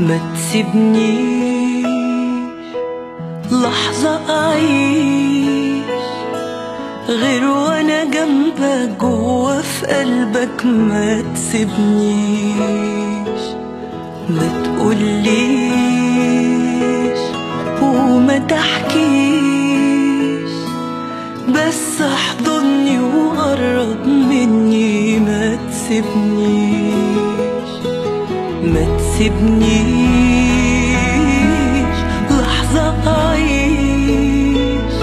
ما تسيبنيش. لحظة أعيش غير وأنا جنبك جوا في قلبك ما تسيبنيش. ما تقوليش وما تحكيش. بس احضني وقرب مني ما تسيبنيش. تسيبنيش لحظة أعيش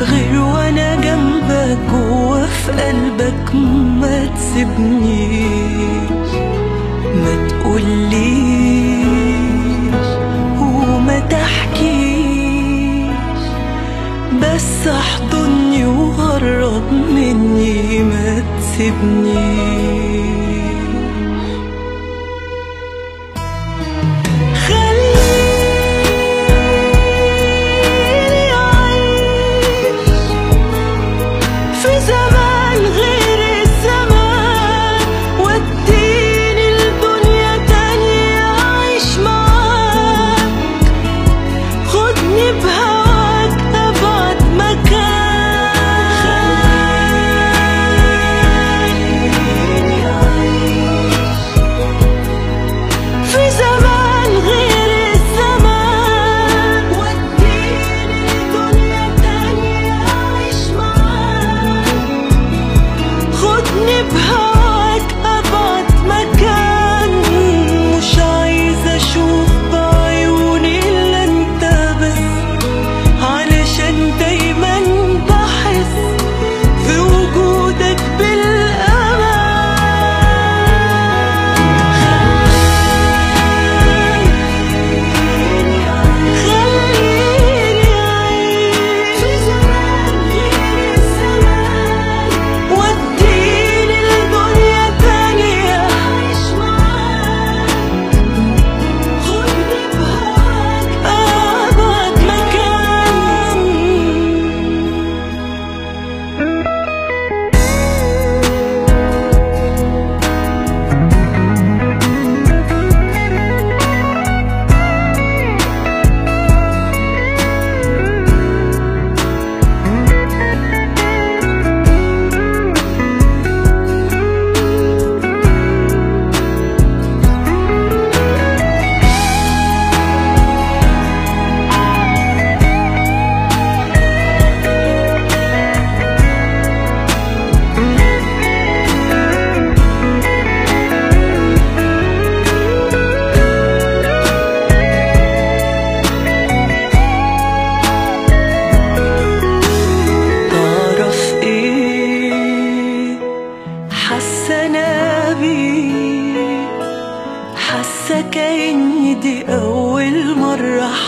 غير وأنا جنبك جوا في قلبك ما تسيبنيش. ما تقوليش وما تحكيش بس احضني وقرب مني ما تسيبنيش.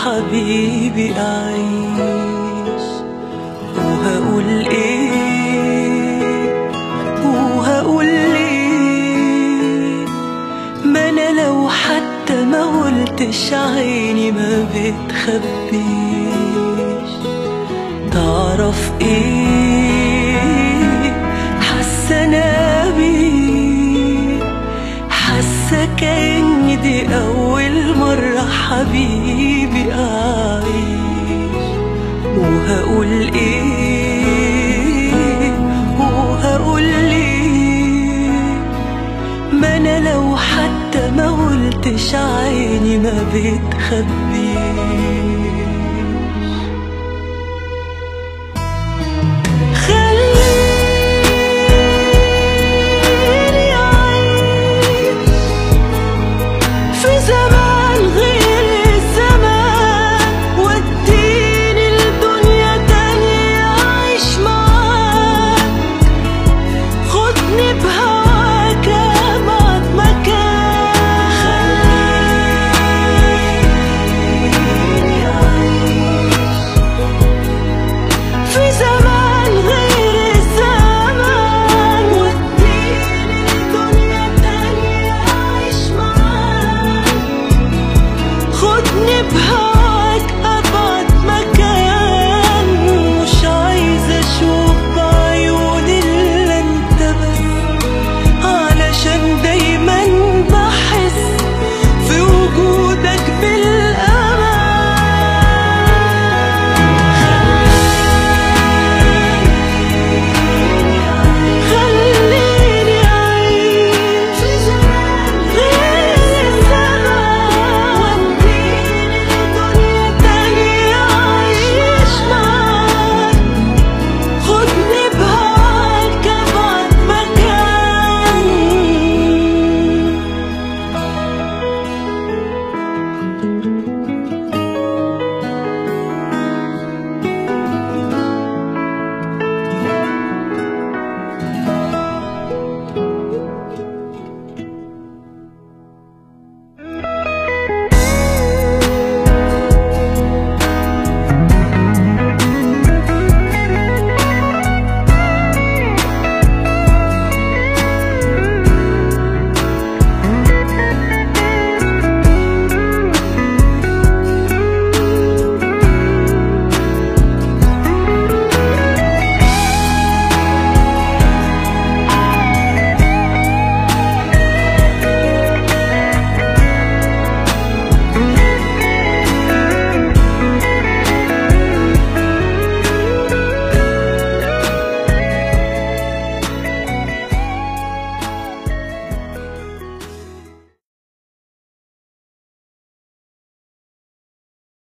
حبيبي أعيش. وهقول إيه؟ وهقول ليه ما أنا لو حتى ما قلتش عيني ما بتخبيش. تعرف إيه؟ حاسة أنا بيه حاسة كأني دي أول مرة حبيبي أعيش. وهقول إيه؟ وهقول ليه؟ ما أنا لو حتى ما قلتش عيني ما بتخبيش.